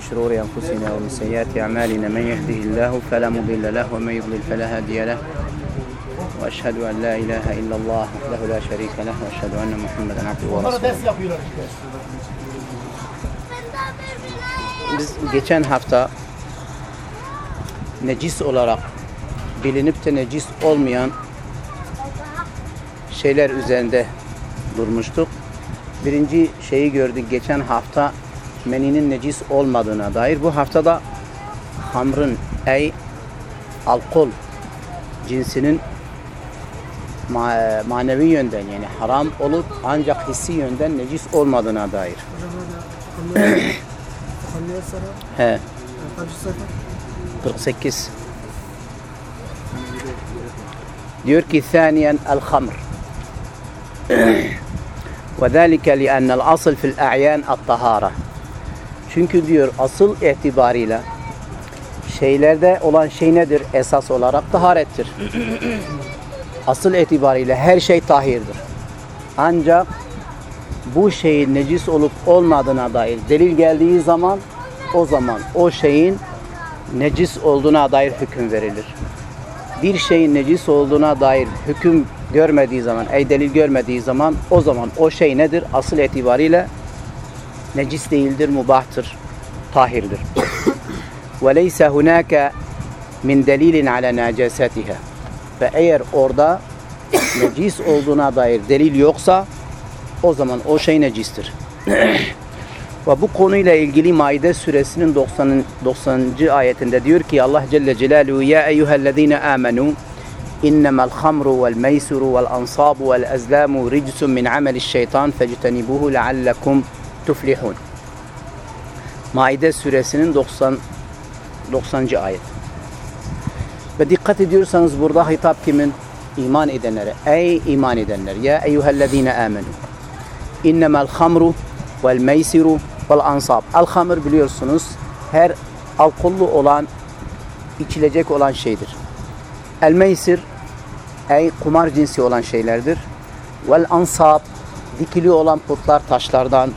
من شرور أنفسنا ومن سيئات أعمالنا من يهده الله فلا مضل له ومن يضلل فلا هادي له وأشهد أن لا إله إلا الله وحده لا شريك له وأشهد أن محمدا عبده ورسوله Biz geçen hafta necis olarak bilinip de necis olmayan şeyler üzerinde durmuştuk. Birinci şeyi gördük geçen hafta meninin necis olmadığına dair. Bu haftada hamrın ey alkol cinsinin ma- manevi yönden yani haram olup ancak hissi yönden necis olmadığına dair. Anlıyor sana. He, Kaç sayfa? 48 diyor ki ثانيا الخمر وذلك لأن الأصل في الأعيان الطهارة çünkü diyor asıl itibarıyla şeylerde olan şey nedir? Esas olarak taharettir. asıl itibariyle her şey tahirdir. Ancak bu şeyin necis olup olmadığına dair delil geldiği zaman o zaman o şeyin necis olduğuna dair hüküm verilir. Bir şeyin necis olduğuna dair hüküm görmediği zaman, ey delil görmediği zaman o zaman o şey nedir? Asıl itibariyle necis değildir, mubahtır, tahirdir. وَلَيْسَ هُنَاكَ min delilin ala necasetiha. Ve eğer orada necis olduğuna dair delil yoksa o zaman o şey necistir. Ve bu konuyla ilgili Maide suresinin 90. 90. ayetinde diyor ki Allah Celle Celaluhu ya eyyühellezine amenu innemel hamru vel meysuru vel ansabu vel ezlamu ricsun min ameliş şeytan fectenibuhu leallekum tuflihun. Maide suresinin 90 90. ayet. Ve dikkat ediyorsanız burada hitap kimin? İman edenlere. Ey iman edenler. Ya eyyühellezine amenu. İnnemel hamru vel meysiru vel ansab. Al hamr biliyorsunuz her alkollü olan içilecek olan şeydir. El meysir ey kumar cinsi olan şeylerdir. Vel ansab dikili olan putlar taşlardan.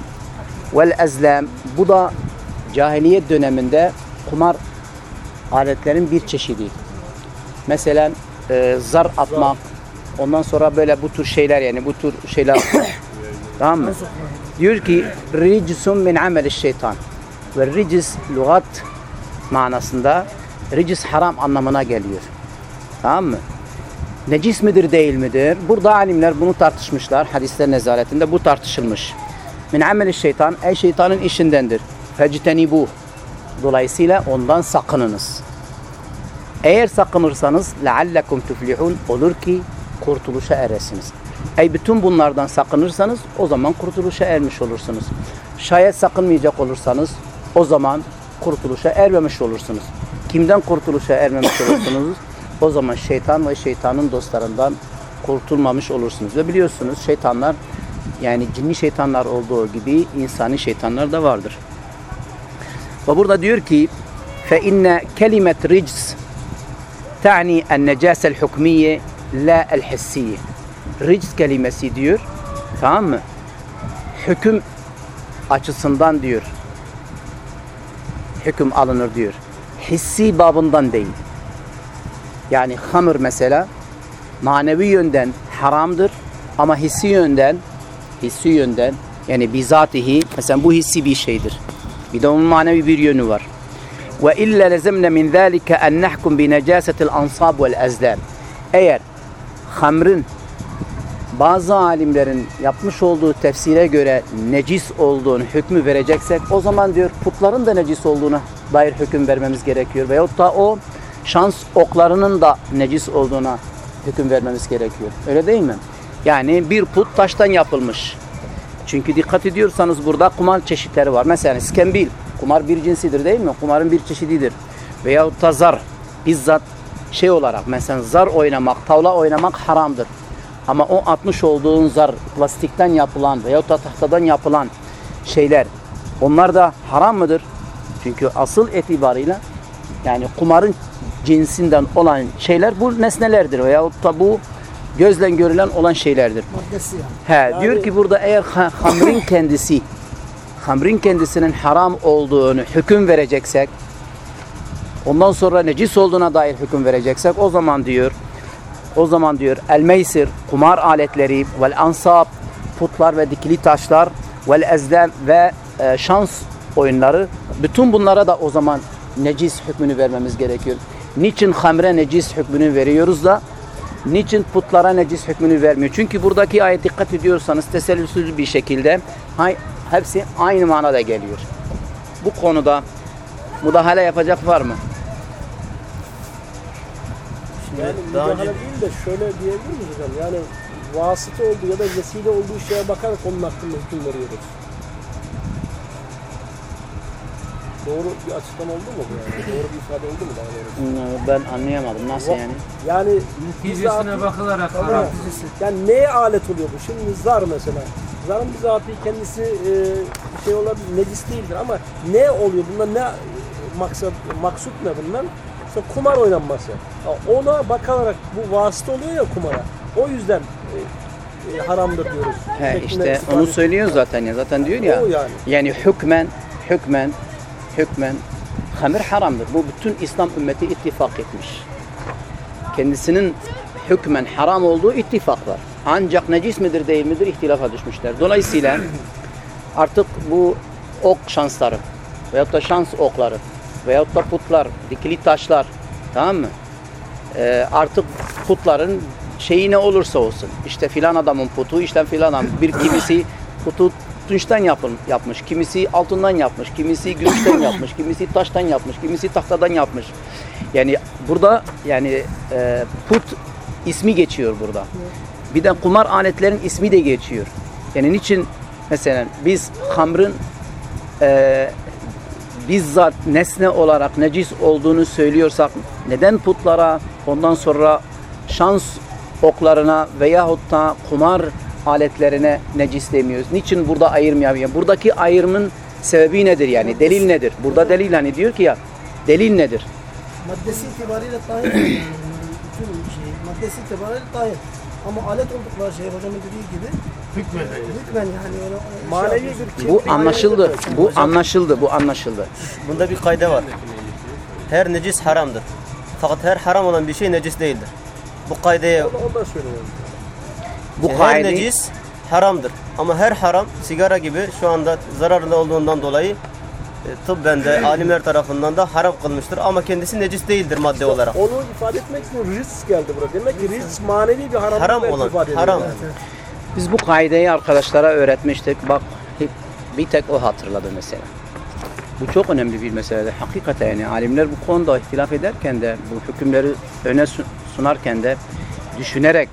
Vel ezlem bu da cahiliyet döneminde kumar aletlerin bir çeşidi. Mesela e, zar atmak, ondan sonra böyle bu tür şeyler yani bu tür şeyler tamam mı? Diyor ki ricsun min amel şeytan. Ve ricis lügat manasında ricis haram anlamına geliyor. Tamam mı? Necis midir değil midir? Burada alimler bunu tartışmışlar. Hadisler nezaretinde bu tartışılmış. Min amel şeytan ey şeytanın işindendir. Fecteni bu. Dolayısıyla ondan sakınınız. Eğer sakınırsanız leallekum tuflihun olur ki kurtuluşa eresiniz. Ey bütün bunlardan sakınırsanız o zaman kurtuluşa ermiş olursunuz. Şayet sakınmayacak olursanız o zaman kurtuluşa ermemiş olursunuz. Kimden kurtuluşa ermemiş olursunuz? O zaman şeytan ve şeytanın dostlarından kurtulmamış olursunuz. Ve biliyorsunuz şeytanlar yani cinli şeytanlar olduğu gibi insani şeytanlar da vardır. Ve burada diyor ki فَاِنَّ كَلِمَةْ رِجْسِ تعني النجاسة الحكمية لا الحسية Rics kelimesi diyor tamam mı? Hüküm açısından diyor hüküm alınır diyor. Hissi babından değil. Yani hamur mesela manevi yönden haramdır ama hissi yönden hissi yönden yani bizatihi mesela bu hissi bir şeydir. Bir de onun manevi bir yönü var. Ve illa lezemne min zalika en nahkum bi necasetil ansab vel ezlam. Eğer hamrın bazı alimlerin yapmış olduğu tefsire göre necis olduğunu hükmü vereceksek o zaman diyor putların da necis olduğuna dair hüküm vermemiz gerekiyor. Veyahut da o şans oklarının da necis olduğuna hüküm vermemiz gerekiyor. Öyle değil mi? Yani bir put taştan yapılmış. Çünkü dikkat ediyorsanız burada kumar çeşitleri var. Mesela iskembil. Kumar bir cinsidir değil mi? Kumarın bir çeşididir. Veyahut da zar. Bizzat şey olarak mesela zar oynamak, tavla oynamak haramdır. Ama o atmış olduğun zar plastikten yapılan veyahut da tahtadan yapılan şeyler onlar da haram mıdır? Çünkü asıl itibarıyla yani kumarın cinsinden olan şeyler bu nesnelerdir veyahut da bu gözle görülen olan şeylerdir. Maddesi yani. He, diyor ki burada eğer ha- hamrin kendisi hamrin kendisinin haram olduğunu hüküm vereceksek ondan sonra necis olduğuna dair hüküm vereceksek o zaman diyor o zaman diyor el meysir kumar aletleri vel ansab putlar ve dikili taşlar vel ezdem ve e, şans oyunları bütün bunlara da o zaman necis hükmünü vermemiz gerekiyor. Niçin hamre necis hükmünü veriyoruz da niçin putlara necis hükmünü vermiyor? Çünkü buradaki ayet dikkat ediyorsanız tesellüsüz bir şekilde hay, hepsi aynı manada geliyor. Bu konuda müdahale yapacak var mı? Yani daha müdahale önce- değil de şöyle diyebilir miyiz hocam? Yani vasıta olduğu ya da vesile olduğu şeye bakarak onun hakkında hüküm veriyoruz. Doğru bir açıklama oldu mu bu yani? Doğru bir ifade oldu mu daha doğrusu? Ben anlayamadım. Nasıl yani? Yani Neticesine bizatihi- bakılarak Tabii. haram. Yani neye alet oluyor bu? Şimdi zar mesela. Zarın bizatihi kendisi e, şey olabilir, necis değildir ama ne oluyor? Bundan ne e, maksat, maksut ne bundan? İşte kumar oynanması. Ona bakarak bu vasıta oluyor ya kumara. O yüzden e, e, haramdır diyoruz. He Şeklinde işte onu söylüyor zaten ya. Zaten diyor ya. O yani. Yani hükmen hükmen hükmen hamir haramdır. Bu bütün İslam ümmeti ittifak etmiş. Kendisinin hükmen haram olduğu ittifak var. Ancak necis midir değil midir ihtilafa düşmüşler. Dolayısıyla artık bu ok şansları veyahut da şans okları veyahut da putlar, dikili taşlar tamam mı? Ee, artık putların şeyi ne olursa olsun. İşte filan adamın putu, işte filan adam. Bir kimisi putu tunçtan yapın, yapmış, kimisi altından yapmış, kimisi gümüşten yapmış, kimisi taştan yapmış, kimisi tahtadan yapmış. Yani burada yani e, put ismi geçiyor burada. Bir de kumar aletlerin ismi de geçiyor. Yani niçin mesela biz hamrın e, bizzat nesne olarak necis olduğunu söylüyorsak neden putlara ondan sonra şans oklarına veyahut da kumar aletlerine necis demiyoruz? Niçin burada ayrım yapıyor? Buradaki ayrımın sebebi nedir yani? Delil nedir? Burada delil hani diyor ki ya delil nedir? Maddesi itibariyle tahir. yani bütün şey, maddesi itibariyle tahir. Ama alet oldukları şey hocamın dediği gibi Hükmen. hükmen yani öyle şey Manevi yapıyorsun. bir Bu anlaşıldı. Bu anlaşıldı. Bu anlaşıldı. Bunda bir kayda var. Her necis haramdır. Fakat her haram olan bir şey necis değildir. Bu kaydaya O da, o da. Bu her kaide necis haramdır. Ama her haram sigara gibi şu anda zararlı olduğundan dolayı e, tıbben de alimler tarafından da haram kılmıştır. Ama kendisi necis değildir madde olarak. Onu ifade etmek için risk geldi burada. Demek ki risk manevi bir Haram belki olan, ifade haram. yani. Biz bu kaideyi arkadaşlara öğretmiştik. Bak bir tek o hatırladı mesela. Bu çok önemli bir mesele. Hakikaten yani alimler bu konuda ihtilaf ederken de bu hükümleri öne su- sunarken de düşünerek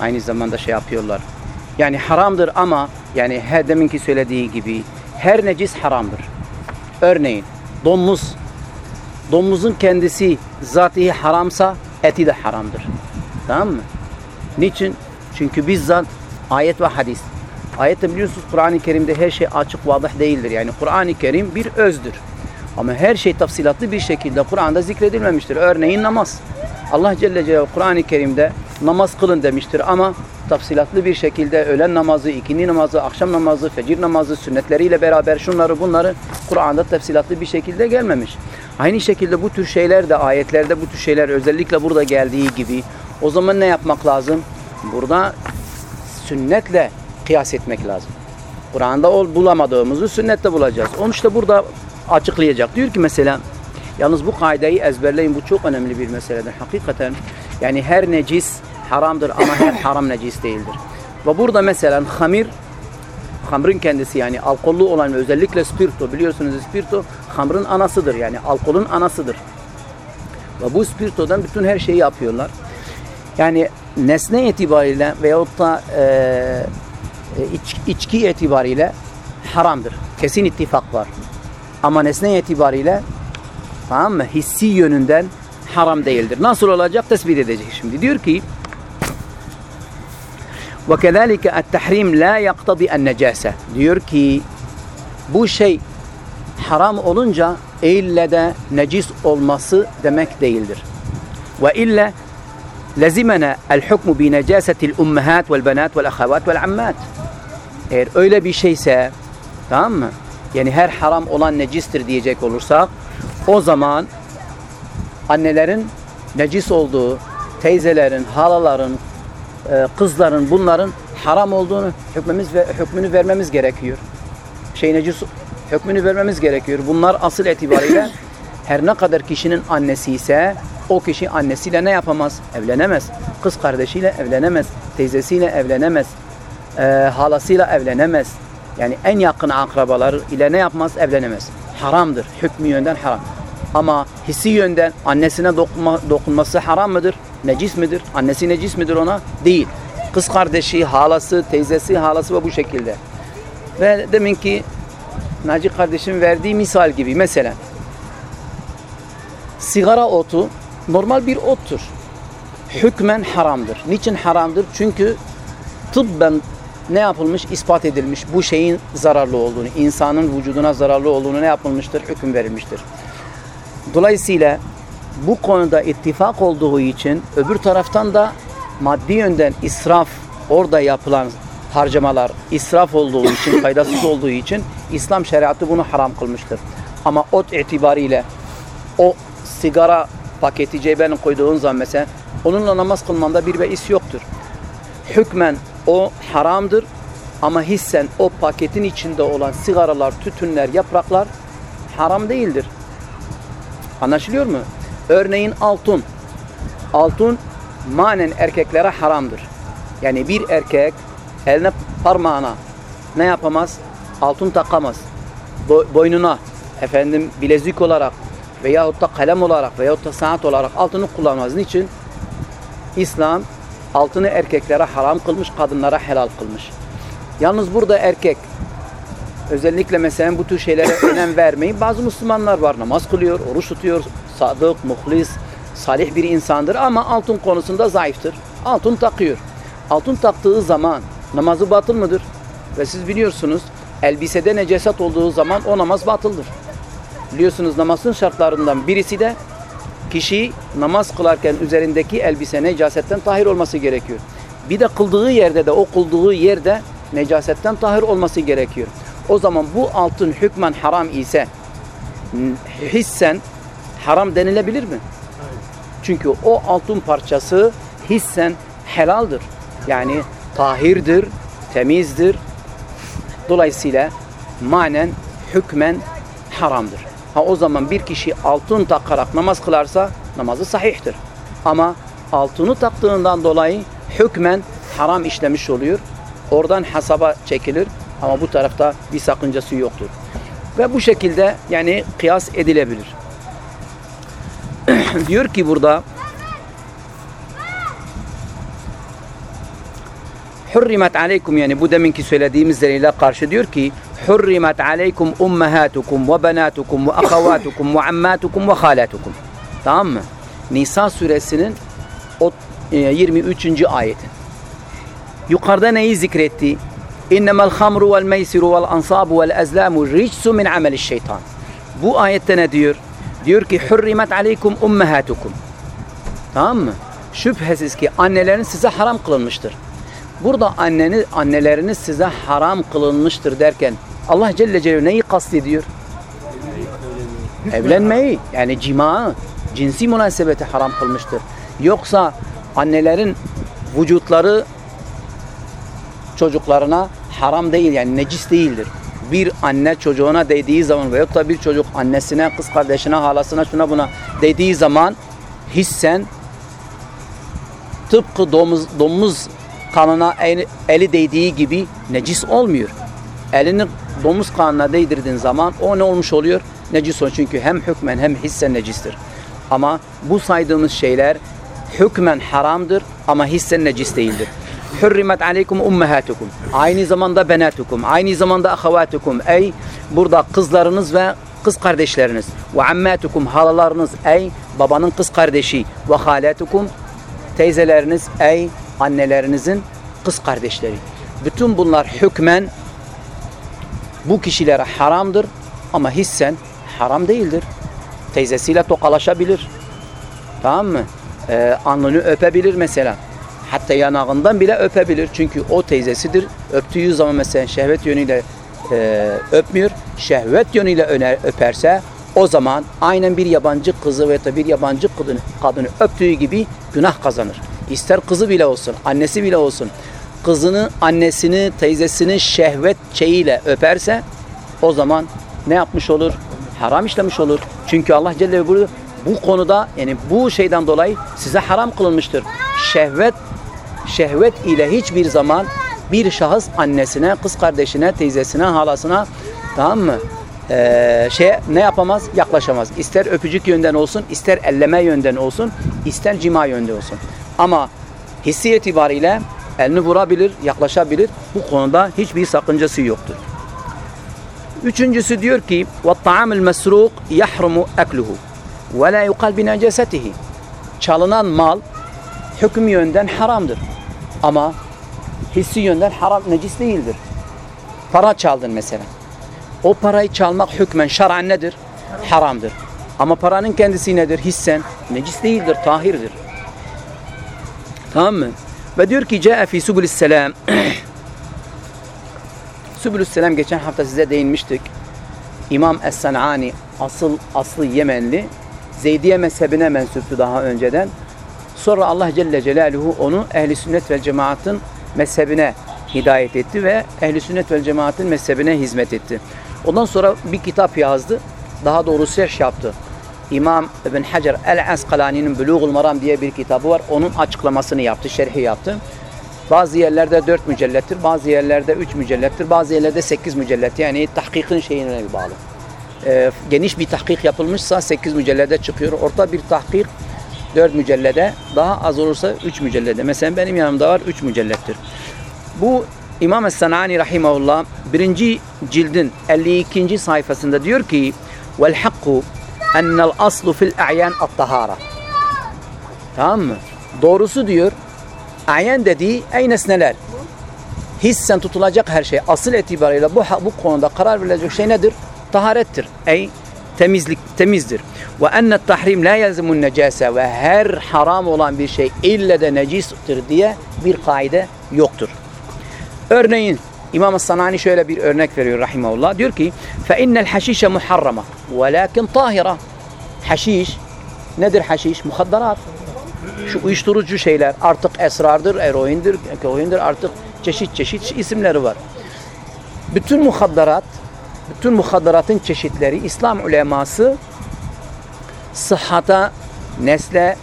aynı zamanda şey yapıyorlar. Yani haramdır ama yani her deminki söylediği gibi her necis haramdır. Örneğin domuz domuzun kendisi zatihi haramsa eti de haramdır. Tamam mı? Niçin? Çünkü bizzat ayet ve hadis. Ayette biliyorsunuz Kur'an-ı Kerim'de her şey açık, vadah değildir. Yani Kur'an-ı Kerim bir özdür. Ama her şey tafsilatlı bir şekilde Kur'an'da zikredilmemiştir. Örneğin namaz. Allah Celle Celaluhu Kur'an-ı Kerim'de namaz kılın demiştir ama tafsilatlı bir şekilde öğlen namazı, ikindi namazı, akşam namazı, fecir namazı, sünnetleriyle beraber şunları bunları Kur'an'da tafsilatlı bir şekilde gelmemiş. Aynı şekilde bu tür şeyler de ayetlerde bu tür şeyler özellikle burada geldiği gibi o zaman ne yapmak lazım? Burada sünnetle kıyas etmek lazım. Kur'an'da bulamadığımızı sünnette bulacağız. Onu işte burada açıklayacak. Diyor ki mesela yalnız bu kaideyi ezberleyin. Bu çok önemli bir meseledir. Hakikaten yani her necis haramdır ama her haram necis değildir. Ve burada mesela hamir hamrın kendisi yani alkollü olan özellikle spirto biliyorsunuz spirto hamrın anasıdır yani alkolün anasıdır. Ve bu spirtodan bütün her şeyi yapıyorlar. Yani nesne itibariyle veyahut da e, e, iç, içki itibariyle haramdır. Kesin ittifak var. Ama nesne itibariyle tamam mı? Hissi yönünden haram değildir. Nasıl olacak? Tespit edecek şimdi. Diyor ki وَكَذَٰلِكَ التَّحْرِيمْ لَا يَقْتَضِي النَّجَاسَ Diyor ki bu şey haram olunca ille de necis olması demek değildir. Ve illa لزمنا الحكم بنجاسة الأمهات والبنات والأخوات والعمات eğer öyle bir şeyse Tamam mı? Yani her haram olan necistir diyecek olursak o zaman annelerin necis olduğu, teyzelerin, halaların, e, kızların bunların haram olduğunu hükmümüz ve hükmünü vermemiz gerekiyor. Şey necis hükmünü vermemiz gerekiyor. Bunlar asıl itibariyle her ne kadar kişinin annesi ise o kişi annesiyle ne yapamaz? Evlenemez. Kız kardeşiyle evlenemez. Teyzesiyle evlenemez. E, halasıyla evlenemez. Yani en yakın akrabaları ile ne yapmaz? Evlenemez. Haramdır. Hükmü yönden haram. Ama hissi yönden annesine dokunma, dokunması haram mıdır? Necis midir? Annesi necis midir ona? Değil. Kız kardeşi, halası, teyzesi, halası ve bu şekilde. Ve demin ki Naci kardeşim verdiği misal gibi mesela sigara otu normal bir ottur. Hükmen haramdır. Niçin haramdır? Çünkü tıbben ne yapılmış? ispat edilmiş. Bu şeyin zararlı olduğunu, insanın vücuduna zararlı olduğunu ne yapılmıştır? Hüküm verilmiştir. Dolayısıyla bu konuda ittifak olduğu için öbür taraftan da maddi yönden israf orada yapılan harcamalar israf olduğu için, faydasız olduğu için İslam şeriatı bunu haram kılmıştır. Ama ot itibariyle o sigara paketi cebine koyduğun zaman mesela onunla namaz kılmanda bir beis yoktur. Hükmen o haramdır ama hissen o paketin içinde olan sigaralar, tütünler, yapraklar haram değildir. Anlaşılıyor mu? Örneğin altın. Altın manen erkeklere haramdır. Yani bir erkek eline parmağına ne yapamaz? Altın takamaz. Bo- boynuna efendim bilezik olarak veyahut da kalem olarak veyahut da saat olarak altını kullanmaz. Niçin? İslam altını erkeklere haram kılmış, kadınlara helal kılmış. Yalnız burada erkek özellikle mesela bu tür şeylere önem vermeyin. Bazı Müslümanlar var namaz kılıyor, oruç tutuyor, sadık, muhlis, salih bir insandır ama altın konusunda zayıftır. Altın takıyor. Altın taktığı zaman namazı batıl mıdır? Ve siz biliyorsunuz elbisede necaset olduğu zaman o namaz batıldır. Biliyorsunuz namazın şartlarından birisi de kişi namaz kılarken üzerindeki elbise necasetten tahir olması gerekiyor. Bir de kıldığı yerde de o kıldığı yerde necasetten tahir olması gerekiyor. O zaman bu altın hükmen haram ise hissen haram denilebilir mi? Çünkü o altın parçası hissen helaldir. Yani tahirdir, temizdir. Dolayısıyla manen hükmen haramdır. Ha o zaman bir kişi altın takarak namaz kılarsa namazı sahihtir. Ama altını taktığından dolayı hükmen haram işlemiş oluyor. Oradan hesaba çekilir ama bu tarafta bir sakıncası yoktur. Ve bu şekilde yani kıyas edilebilir. Diyor ki burada Hurrimet aleykum yani bu deminki söylediğimiz ile karşı diyor ki Hurrimet aleykum ummahatukum ve benatukum ve ahavatukum ve ammatukum ve halatukum. Tamam mı? Nisa suresinin o 23. ayeti. Yukarıda neyi zikretti? İnnemel hamru vel meysiru vel ansabu vel ezlamu ricsu min ameliş şeytan. Bu ayette ne diyor? Diyor ki hurrimet aleykum ummahatukum. Tamam mı? Şüphesiz ki annelerin size haram kılınmıştır. Burada anneni, anneleriniz size haram kılınmıştır derken Allah Celle Celaluhu neyi kastediyor? Evlenmeyi yani cima, cinsi münasebeti haram kılmıştır. Yoksa annelerin vücutları çocuklarına haram değil yani necis değildir. Bir anne çocuğuna değdiği zaman veyahut da bir çocuk annesine, kız kardeşine, halasına, şuna buna değdiği zaman hissen tıpkı domuz, domuz kanına eli, eli değdiği gibi necis olmuyor. Elini domuz kanına değdirdiğin zaman o ne olmuş oluyor? Necis oluyor. Çünkü hem hükmen hem hissen necistir. Ama bu saydığımız şeyler hükmen haramdır ama hissen necis değildir. Hürrimet aleykum ummahatukum. Aynı zamanda benatukum. Aynı zamanda ahavatukum. Ey burada kızlarınız ve kız kardeşleriniz. Ve ammatukum halalarınız. Ey babanın kız kardeşi. Ve halatukum teyzeleriniz. Ey annelerinizin kız kardeşleri. Bütün bunlar hükmen bu kişilere haramdır ama hissen haram değildir. Teyzesiyle tokalaşabilir. Tamam mı? Ee, alnını öpebilir mesela. Hatta yanağından bile öpebilir. Çünkü o teyzesidir. Öptüğü zaman mesela şehvet yönüyle e, öpmüyor. Şehvet yönüyle öner, öperse o zaman aynen bir yabancı kızı veya da bir yabancı kadını, kadını öptüğü gibi günah kazanır. İster kızı bile olsun, annesi bile olsun. Kızını, annesini, teyzesini şehvet şeyiyle öperse o zaman ne yapmış olur? Haram işlemiş olur. Çünkü Allah Celle ve bu konuda yani bu şeyden dolayı size haram kılınmıştır. Şehvet şehvet ile hiçbir zaman bir şahıs annesine, kız kardeşine, teyzesine, halasına tamam mı? Ee, şey ne yapamaz? Yaklaşamaz. İster öpücük yönden olsun, ister elleme yönden olsun, ister cima yönde olsun. Ama hissi itibariyle elini vurabilir, yaklaşabilir. Bu konuda hiçbir sakıncası yoktur. Üçüncüsü diyor ki وَالطَّعَامِ الْمَسْرُوقِ يَحْرُمُ أَكْلُهُ وَلَا يُقَلْ بِنَجَسَتِهِ Çalınan mal hüküm yönden haramdır. Ama hissi yönden haram, necis değildir. Para çaldın mesela. O parayı çalmak hükmen şer'an nedir? Haramdır. Ama paranın kendisi nedir? Hissen necis değildir, tahirdir. Tamam mı? Ve diyor ki Câe fî subulüsselam Subulüsselam geçen hafta size değinmiştik. İmam Es-San'ani asıl aslı Yemenli Zeydiye mezhebine mensuptu daha önceden. Sonra Allah Celle Celaluhu onu ehli sünnet vel cemaatın mezhebine hidayet etti ve ehli sünnet vel cemaatın mezhebine hizmet etti. Ondan sonra bir kitap yazdı. Daha doğrusu şerh yaptı. İmam İbn Hacer el-Asqalani'nin Bulugul Maram diye bir kitabı var. Onun açıklamasını yaptı, şerhi yaptı. Bazı yerlerde 4 mücellettir, bazı yerlerde 3 mücellettir, bazı yerlerde 8 mücellet. Yani tahkikin şeyine bağlı. Ee, geniş bir tahkik yapılmışsa 8 mücellede çıkıyor. Orta bir tahkik 4 mücellede, daha az olursa 3 mücellede. Mesela benim yanımda var 3 mücellettir. Bu İmam Es-Sanani Rahimahullah birinci cildin 52. sayfasında diyor ki vel hakku ennel aslu fil a'yan at-tahara. Tamam mı? Doğrusu diyor ayen dediği ey nesneler hissen tutulacak her şey asıl itibariyle bu bu konuda karar verilecek şey nedir? Taharettir. Ey temizlik temizdir. Ve enne tahrim la yelzemun necase ve her haram olan bir şey ille de necistir diye bir kaide yoktur. Örneğin İmam Sanani şöyle bir örnek veriyor rahimahullah. Diyor ki: "Fe innel haşişe muharrama velakin tahira." Haşiş nedir haşiş? Muhaddarat. Şu uyuşturucu şeyler artık esrardır, eroindir, kokaindir artık çeşit çeşit isimleri var. Bütün muhaddarat, bütün muhaddaratın çeşitleri İslam uleması sıhhata, nesle,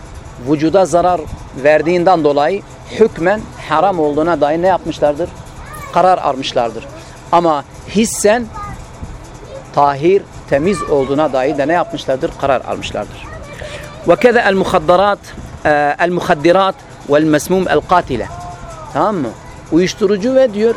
vücuda zarar verdiğinden dolayı hükmen haram olduğuna dair ne yapmışlardır? Karar almışlardır. Ama hissen tahir, temiz olduğuna dair de ne yapmışlardır? Karar almışlardır. Ve keza el muhaddarat, el muhaddirat vel mesmum el katile. Tamam mı? Uyuşturucu ve diyor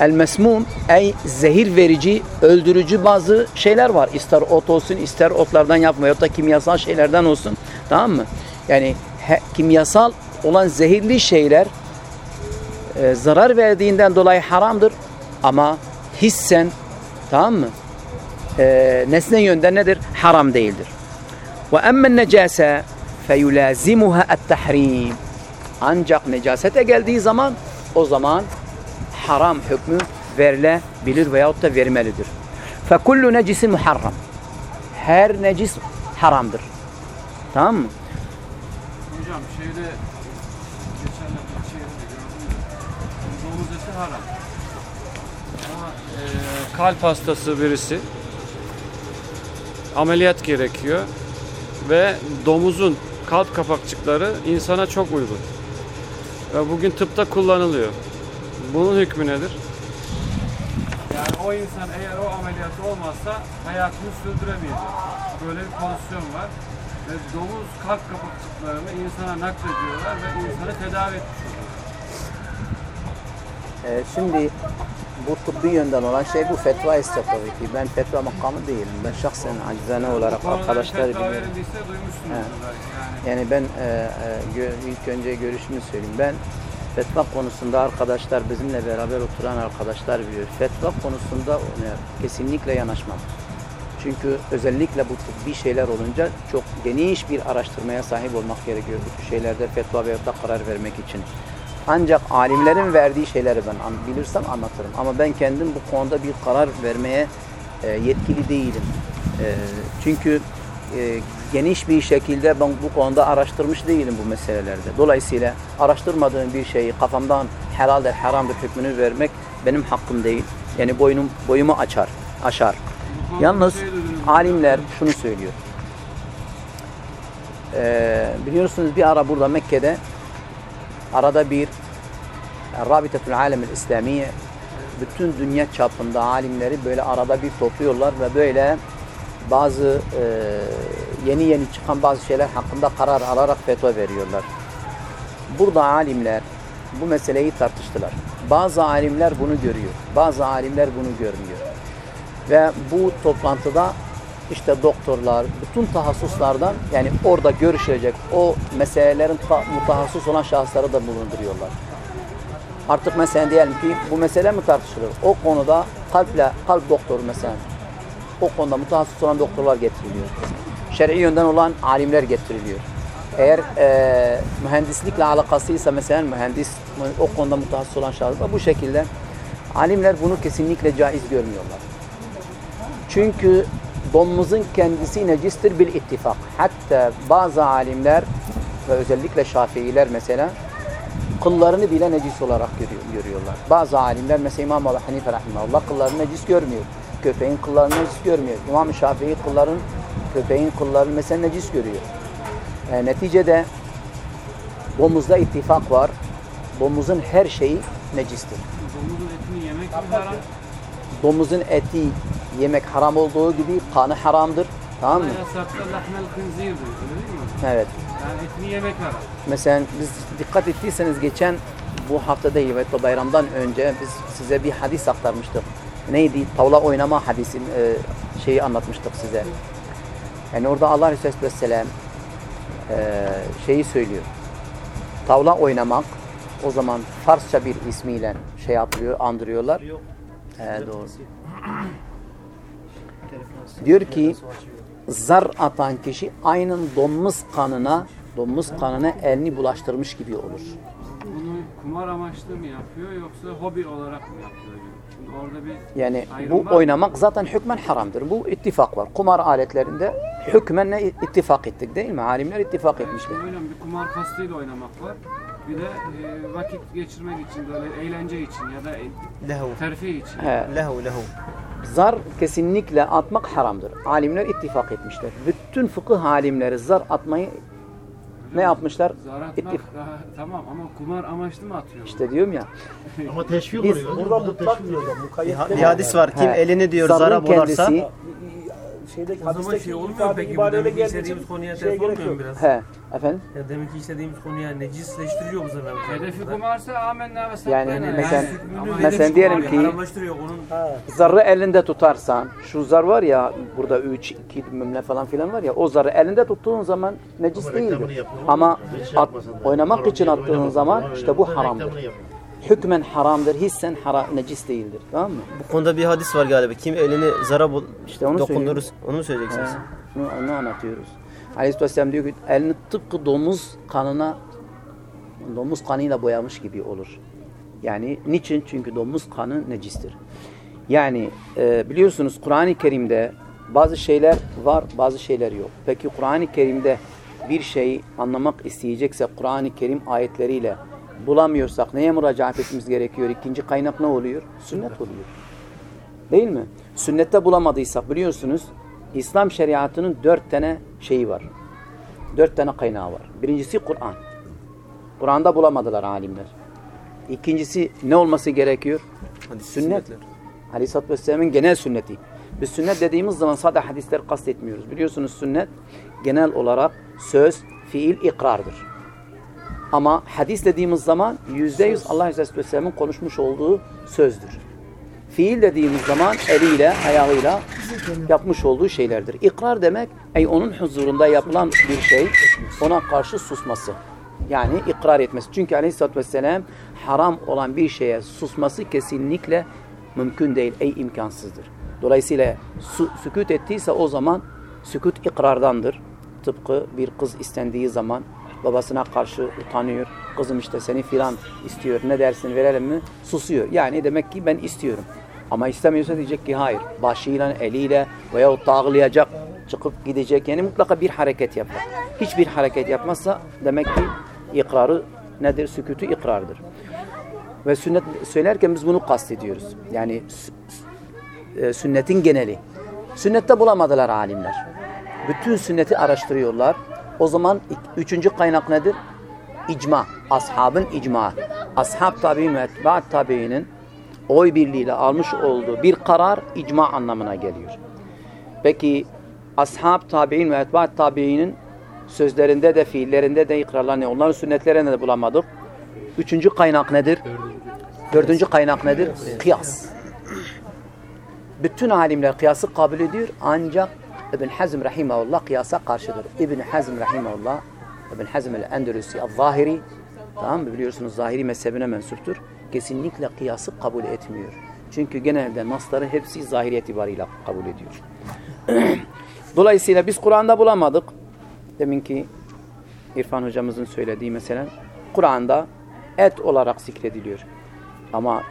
el mesmum ey zehir verici, öldürücü bazı şeyler var. İster ot olsun, ister otlardan yapma ya da kimyasal şeylerden olsun. Tamam mı? Yani he, kimyasal olan zehirli şeyler e, zarar verdiğinden dolayı haramdır. Ama hissen tamam mı? E, nesne yönden nedir? Haram değildir. Ve emmen necase feyulazimuha et-tahrim. Ancak necasete geldiği zaman o zaman haram hükmü verilebilir veyahut da vermelidir. Fekullu necisin muharram. Her necis haramdır. Tamam mı? Hocam şeyde geçenlerde şehirde gördüm domuz eti haram. Ama e, kalp hastası birisi ameliyat gerekiyor ve domuzun kalp kapakçıkları insana çok uygun. Ve bugün tıpta kullanılıyor. Bunun hükmü nedir? Yani o insan eğer o ameliyat olmazsa hayatını sürdüremeyecek. Böyle bir pozisyon var. Ve domuz kalp kapakçıklarını insana naklediyorlar ve insanı tedavi etmiş. Ee, şimdi bu tıbbi yönden olan şey bu fetva ise tabii ki. Ben fetva makamı değilim. Ben şahsen acizane olarak fetva biliyorum. yani. Yani ben e, e, gö- ilk önce görüşümü söyleyeyim. Ben fetva konusunda arkadaşlar bizimle beraber oturan arkadaşlar biliyor. Fetva konusunda kesinlikle yanaşmam. Çünkü özellikle bu tıbbi şeyler olunca çok geniş bir araştırmaya sahip olmak gerekiyor bu şeylerde fetva veyahut da karar vermek için. Ancak alimlerin verdiği şeyleri ben bilirsem anlatırım. Ama ben kendim bu konuda bir karar vermeye e, yetkili değilim. E, çünkü e, geniş bir şekilde ben bu konuda araştırmış değilim bu meselelerde. Dolayısıyla araştırmadığım bir şeyi kafamdan helaldir, haramdır hükmünü vermek benim hakkım değil. Yani boynum boyumu açar, aşar. Yalnız alimler şunu söylüyor. Ee, biliyorsunuz bir ara burada Mekke'de arada bir Rabitatul Alemil İslamiye bütün dünya çapında alimleri böyle arada bir topluyorlar ve böyle bazı e, yeni yeni çıkan bazı şeyler hakkında karar alarak fetva veriyorlar. Burada alimler bu meseleyi tartıştılar. Bazı alimler bunu görüyor. Bazı alimler bunu görmüyor. Ve bu toplantıda işte doktorlar, bütün tahassuslardan yani orada görüşecek o meselelerin ta- mutahassıs olan şahısları da bulunduruyorlar. Artık mesela diyelim ki bu mesele mi tartışılır? O konuda kalple, kalp doktoru mesela o konuda mutahassıs olan doktorlar getiriliyor. Şer'i yönden olan alimler getiriliyor. Eğer e, mühendislikle alakasıysa mesela mühendis o konuda mutahassıs olan şahıslar bu şekilde alimler bunu kesinlikle caiz görmüyorlar. Çünkü domuzun kendisi necistir bil ittifak. Hatta bazı alimler ve özellikle Şafiiler mesela kıllarını bile necis olarak görüyor, görüyorlar. Bazı alimler mesela İmam Ebu Hanife rahimahullah kıllarını necis görmüyor. Köpeğin kıllarını necis görmüyor. İmam Şafii kılların köpeğin mesela necis görüyor. E, neticede domuzda ittifak var. Domuzun her şeyi necistir. Domuzun etini yemek mi haram? Domuzun eti yemek haram olduğu gibi kanı haramdır. Tamam mı? Evet. Yani etini yemek haram. Mesela biz dikkat ettiyseniz geçen bu hafta değil ve bayramdan önce biz size bir hadis aktarmıştık. Neydi? Tavla oynama hadisin e, şeyi anlatmıştık size. Yani orada Allah Resulü Aleyhisselam e, şeyi söylüyor. Tavla oynamak o zaman Farsça bir ismiyle şey yapıyor, andırıyorlar. He, doğru. Diyor ki zar atan kişi aynen domuz kanına domuz kanına elini bulaştırmış gibi olur. Bunu kumar amaçlı mı yapıyor yoksa hobi olarak mı yapıyor? Yani bu oynamak zaten hükmen haramdır. Bu ittifak var. Kumar aletlerinde hükmen ne ittifak ettik değil mi? Alimler ittifak etmişler. Hocam bir kumar kastıyla oynamak var. Bir de e, vakit geçirmek için böyle eğlence için ya da e, Lehu. terfi için. He. Lehu lehu. Zar kesinlikle atmak haramdır. Alimler ittifak etmişler. Bütün fıkıh alimleri zar atmayı ne yapmışlar? Zar atmak İttif- daha- tamam ama kumar amaçlı mı atıyor? İşte diyorum ya. Ama teşvik oluyor. Burada mutlak diyor Bir hadis var. Kim He. elini diyor zara bularsa Şeydeki O zaman şey olmuyor peki bu demek için konuya ters olmuyor mu yok. biraz? He, efendim? Ya demek ki istediğimiz konuya necizleştiriyor bu sefer. Hedefi kumarsa amenna ve Yani sattana. mesela- Ama mesela hedefi diyelim ki- onun. Ha. Zarı elinde tutarsan, şu zar var ya burada 3, 2 bilmem ne falan filan var ya o zarı elinde tuttuğun zaman necis değildir. Ama Hiç at- oynamak için attığın zaman Ama işte bu haramdır. Hükmen haramdır, hissen hara, necis değildir. Tamam mı? bu konuda bir hadis var galiba. Kim elini zara İşte onu dokundurur. Onu mu söyleyeceksiniz? He, Bunu, onu anlatıyoruz. Aleyhisselam diyor ki elini tıpkı domuz kanına domuz kanıyla boyamış gibi olur. Yani niçin? Çünkü domuz kanı necistir. Yani e, biliyorsunuz Kur'an-ı Kerim'de bazı şeyler var, bazı şeyler yok. Peki Kur'an-ı Kerim'de bir şeyi anlamak isteyeceksek Kur'an-ı Kerim ayetleriyle bulamıyorsak neye müracaat etmemiz gerekiyor? İkinci kaynak ne oluyor? Sünnet oluyor. Değil mi? Sünnette bulamadıysak biliyorsunuz İslam şeriatının dört tane şeyi var. Dört tane kaynağı var. Birincisi Kur'an. Kur'an'da bulamadılar alimler. İkincisi ne olması gerekiyor? Hadis, Sünnet. Aleyhisselatü Vesselam'ın genel sünneti. Biz sünnet dediğimiz zaman sadece hadisler kastetmiyoruz. Biliyorsunuz sünnet genel olarak söz, fiil, ikrardır. Ama hadis dediğimiz zaman yüzde yüz Allah Aleyhisselatü Vesselam'ın konuşmuş olduğu sözdür. Fiil dediğimiz zaman eliyle, ayağıyla yapmış olduğu şeylerdir. İkrar demek, ey onun huzurunda yapılan bir şey, ona karşı susması. Yani ikrar etmesi. Çünkü Aleyhisselatü Vesselam haram olan bir şeye susması kesinlikle mümkün değil, ey imkansızdır. Dolayısıyla su, sükut ettiyse o zaman sükut ikrardandır. Tıpkı bir kız istendiği zaman babasına karşı utanıyor. Kızım işte seni filan istiyor. Ne dersin verelim mi? Susuyor. Yani demek ki ben istiyorum. Ama istemiyorsa diyecek ki hayır. Başıyla, eliyle veyahut dağılayacak, çıkıp gidecek. Yani mutlaka bir hareket yapar. Hiçbir hareket yapmazsa demek ki ikrarı nedir? Sükutu ikrardır. Ve sünnet söylerken biz bunu kastediyoruz. Yani e, sünnetin geneli. Sünnette bulamadılar alimler. Bütün sünneti araştırıyorlar. O zaman üçüncü kaynak nedir? İcma. Ashabın icma. Ashab tabi'in ve etba'at tabi'inin oy birliğiyle almış olduğu bir karar icma anlamına geliyor. Peki ashab tabi'in ve etba'at tabi'inin sözlerinde de fiillerinde de ikrarlar ne? Onların sünnetlerinde de bulamadık. Üçüncü kaynak nedir? Dördüncü kaynak nedir? Kıyas. Bütün alimler kıyası kabul ediyor ancak İbn Hazm rahimahullah kıyasa karşıdır. İbn Hazm rahimahullah İbn Hazm el-Endülüsi el-Zahiri tamam mı? Biliyorsunuz Zahiri mezhebine mensuptur. Kesinlikle kıyası kabul etmiyor. Çünkü genelde nasları hepsi zahiri itibarıyla kabul ediyor. Dolayısıyla biz Kur'an'da bulamadık. Deminki İrfan hocamızın söylediği mesela Kur'an'da et olarak zikrediliyor. Ama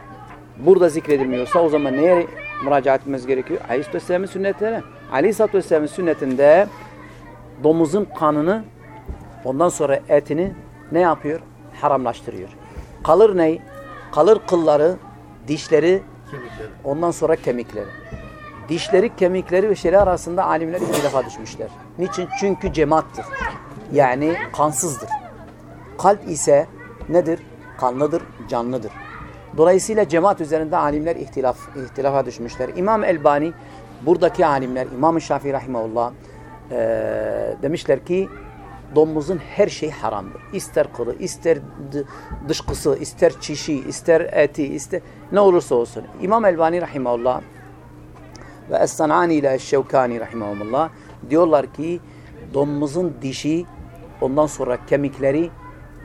burada zikredilmiyorsa o zaman neye müracaat etmemiz gerekiyor? Aleyhisselam'ın sünnetine. Aleyhisselatü Vesselam'ın sünnetinde domuzun kanını ondan sonra etini ne yapıyor? Haramlaştırıyor. Kalır ne? Kalır kılları, dişleri, ondan sonra kemikleri. Dişleri, kemikleri ve şeyler arasında alimler ihtilafa düşmüşler. Niçin? Çünkü cemaattır. Yani kansızdır. Kalp ise nedir? Kanlıdır, canlıdır. Dolayısıyla cemaat üzerinde alimler ihtilaf, ihtilafa düşmüşler. İmam Elbani, buradaki alimler, İmam-ı Şafii Rahimahullah eee, demişler ki domuzun her şey haramdır. İster kılı, ister dışkısı, ister çişi, ister eti, ister ne olursa olsun. İmam Elbani Rahimahullah ve Es-San'ani ile Eşşevkani Rahimahullah diyorlar ki domuzun dişi ondan sonra kemikleri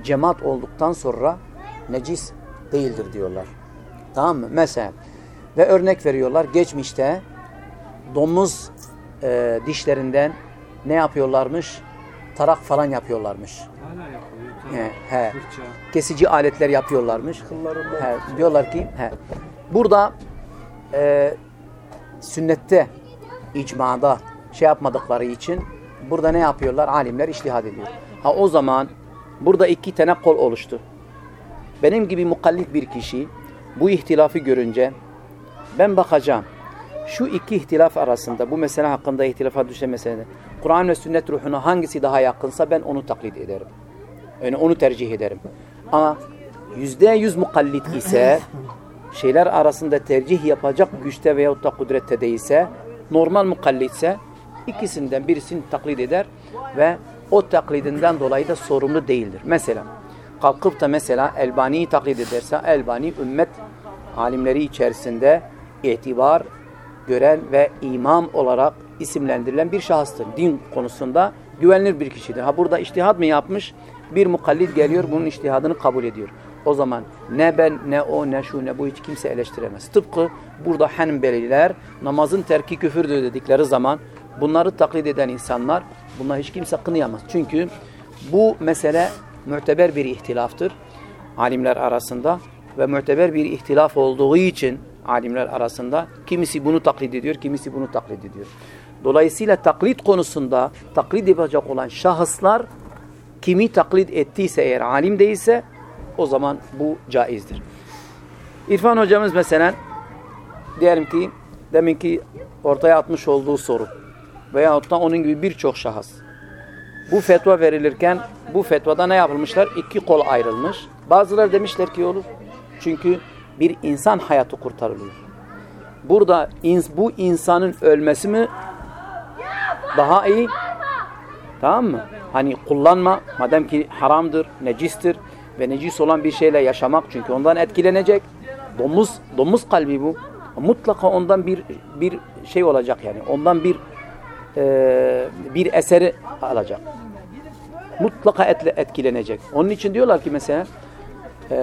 cemaat olduktan sonra necis değildir diyorlar. Tamam mı? Mesela ve örnek veriyorlar. Geçmişte domuz e, dişlerinden ne yapıyorlarmış? Tarak falan yapıyorlarmış. Hala yapılıyor. He, he. Fırça. Kesici aletler yapıyorlarmış. He, diyorlar ki he. burada e, sünnette icmada şey yapmadıkları için burada ne yapıyorlar? Alimler iştihad ediyor. Ha o zaman burada iki tane kol oluştu. Benim gibi mukallit bir kişi bu ihtilafı görünce ben bakacağım. Şu iki ihtilaf arasında bu mesele hakkında ihtilafa düşen meselede Kur'an ve sünnet ruhuna hangisi daha yakınsa ben onu taklit ederim. Yani onu tercih ederim. Ama yüzde yüz mukallit ise şeyler arasında tercih yapacak güçte veyahut da kudrette değilse normal mukallitse ikisinden birisini taklit eder ve o taklidinden dolayı da sorumlu değildir. Mesela kalkıp da mesela Elbani'yi taklit ederse Elbani ümmet alimleri içerisinde itibar gören ve imam olarak isimlendirilen bir şahıstır. Din konusunda güvenilir bir kişidir. Ha burada iştihad mı yapmış? Bir mukallid geliyor bunun iştihadını kabul ediyor. O zaman ne ben ne o ne şu ne bu hiç kimse eleştiremez. Tıpkı burada Hanbeliler namazın terki küfürdür dedikleri zaman bunları taklit eden insanlar bunlar hiç kimse kınayamaz. Çünkü bu mesele müteber bir ihtilaftır alimler arasında ve müteber bir ihtilaf olduğu için alimler arasında kimisi bunu taklit ediyor, kimisi bunu taklit ediyor. Dolayısıyla taklit konusunda taklit yapacak olan şahıslar kimi taklit ettiyse eğer alim değilse o zaman bu caizdir. İrfan hocamız mesela diyelim ki deminki ortaya atmış olduğu soru veyahut da onun gibi birçok şahıs bu fetva verilirken bu fetvada ne yapılmışlar? İki kol ayrılmış. Bazıları demişler ki olur. Çünkü bir insan hayatı kurtarılıyor. Burada bu insanın ölmesi mi daha iyi? Tamam mı? Hani kullanma madem ki haramdır, necistir ve necis olan bir şeyle yaşamak çünkü ondan etkilenecek. Domuz domuz kalbi bu. Mutlaka ondan bir bir şey olacak yani. Ondan bir e, bir eseri alacak. Mutlaka etle etkilenecek. Onun için diyorlar ki mesela e,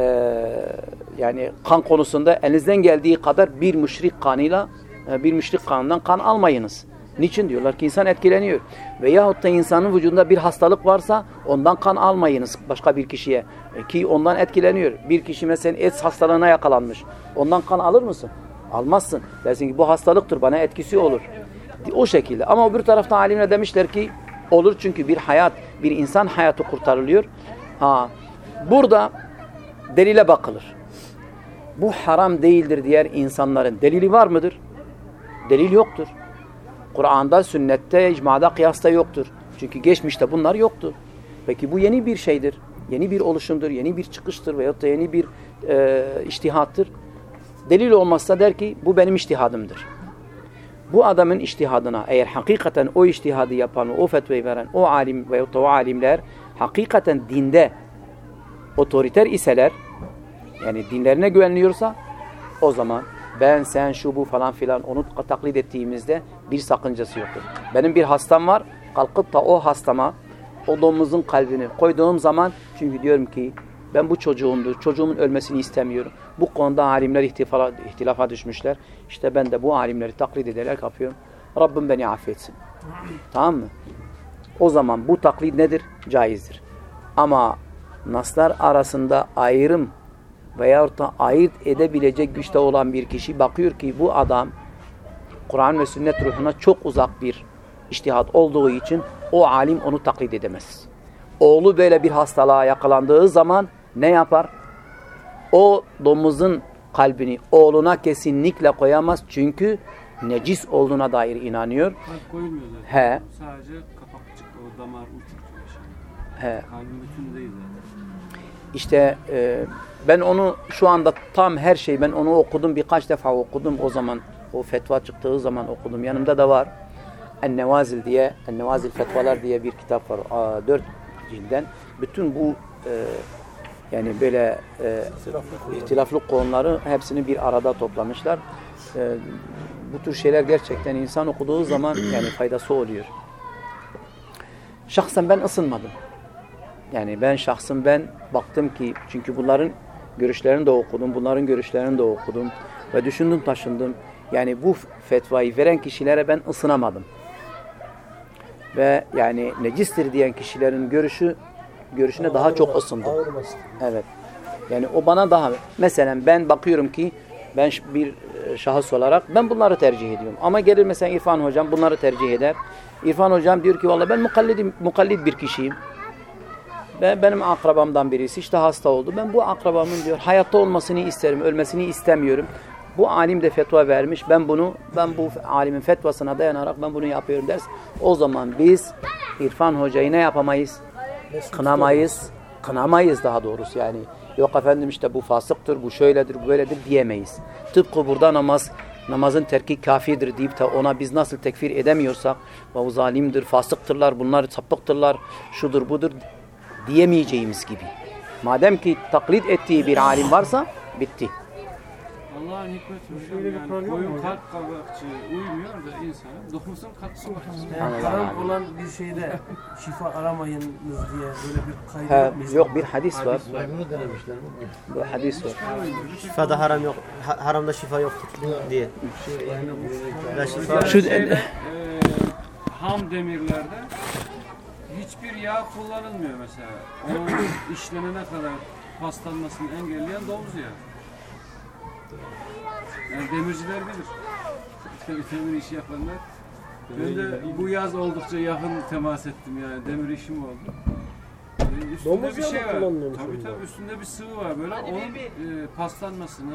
yani kan konusunda elinizden geldiği kadar bir müşrik kanıyla e, bir müşrik kanından kan almayınız. Niçin diyorlar ki insan etkileniyor. Veyahut da insanın vücudunda bir hastalık varsa ondan kan almayınız başka bir kişiye. Ki ondan etkileniyor. Bir kişi mesela et hastalığına yakalanmış. Ondan kan alır mısın? Almazsın. Dersin ki bu hastalıktır bana etkisi olur. O şekilde. Ama öbür tarafta alimler demişler ki olur çünkü bir hayat, bir insan hayatı kurtarılıyor. Ha, burada delile bakılır. Bu haram değildir diğer insanların delili var mıdır? Delil yoktur. Kur'an'da, sünnette, icmada, kıyasta yoktur. Çünkü geçmişte bunlar yoktu. Peki bu yeni bir şeydir. Yeni bir oluşumdur, yeni bir çıkıştır veyahut da yeni bir e, iştihattır. Delil olmazsa der ki bu benim iştihadımdır. Bu adamın iştihadına eğer hakikaten o iştihadı yapan, o fetvayı veren o alim da o alimler hakikaten dinde otoriter iseler yani dinlerine güveniliyorsa o zaman ben, sen, şu, bu falan filan onu taklit ettiğimizde bir sakıncası yoktur. Benim bir hastam var. Kalkıp da o hastama o domuzun kalbini koyduğum zaman çünkü diyorum ki ben bu çocuğumdur. Çocuğumun ölmesini istemiyorum. Bu konuda alimler ihtilafa, ihtilafa düşmüşler. İşte ben de bu alimleri taklit ederek yapıyorum. Rabbim beni affetsin. Tamam mı? O zaman bu taklit nedir? Caizdir. Ama naslar arasında ayrım veyahut da ayırt edebilecek güçte olan bir kişi bakıyor ki bu adam Kur'an ve sünnet ruhuna çok uzak bir iştihat olduğu için o alim onu taklit edemez. Oğlu böyle bir hastalığa yakalandığı zaman ne yapar? O domuzun kalbini oğluna kesinlikle koyamaz çünkü necis olduğuna dair inanıyor. Kalp koyulmuyor zaten. He, Sadece kapakçık, o damar uçuk he. Kalbin bütünü değil zaten. İşte e, ben onu şu anda tam her şey ben onu okudum birkaç defa okudum o zaman o fetva çıktığı zaman okudum yanımda da var En-Nevazil diye En-Nevazil Fetvalar diye bir kitap var Aa, dört cilden bütün bu e, yani böyle e, ihtilaflı konuları hepsini bir arada toplamışlar E, bu tür şeyler gerçekten insan okuduğu zaman yani faydası oluyor şahsen ben ısınmadım yani ben şahsım ben baktım ki çünkü bunların görüşlerini de okudum, bunların görüşlerini de okudum ve düşündüm taşındım. Yani bu fetvayı veren kişilere ben ısınamadım. Ve yani necistir diyen kişilerin görüşü görüşüne daha çok ısındım. Ağır. Evet. Yani o bana daha mesela ben bakıyorum ki ben bir e, şahıs olarak ben bunları tercih ediyorum. Ama gelir mesela İrfan hocam bunları tercih eder. İrfan hocam diyor ki vallahi ben mukallidim, mukallid bir kişiyim. Ve benim akrabamdan birisi işte hasta oldu. Ben bu akrabamın diyor hayatta olmasını isterim, ölmesini istemiyorum. Bu alim de fetva vermiş. Ben bunu ben bu alimin fetvasına dayanarak ben bunu yapıyorum ders. O zaman biz İrfan hocayı ne yapamayız? Kınamayız. Kınamayız daha doğrusu yani. Yok efendim işte bu fasıktır, bu şöyledir, bu böyledir diyemeyiz. Tıpkı burada namaz namazın terki kafirdir deyip de ona biz nasıl tekfir edemiyorsak bu zalimdir, fasıktırlar, bunlar sapıktırlar, şudur budur diyemeyeceğimiz gibi. Madem ki taklit ettiği bir alim varsa bitti. Allah'ın hikmeti hocam yani koyun kalp kabakçı uymuyor da insana domuzun kalp kabakçı. Yani haram olan bir şeyde şifa aramayınız diye böyle bir kaydı Ha, yok bir hadis var. Bunu denemişler. Bu hadis var. Şifada haram yok. ha- haramda şifa yoktur diye. Şu Şeyde, e, ham demirlerde hiçbir yağ kullanılmıyor mesela. Onun işlenene kadar paslanmasını engelleyen domuz yağı. Yani demirciler bilir. Demir işi yapanlar. Ben de bu yaz oldukça yakın temas ettim yani demir işim oldu. Ee, Üstünde Domuz bir yağı şey var. Tabii tabii üstünde bir sıvı var böyle. Onun e, paslanmasını,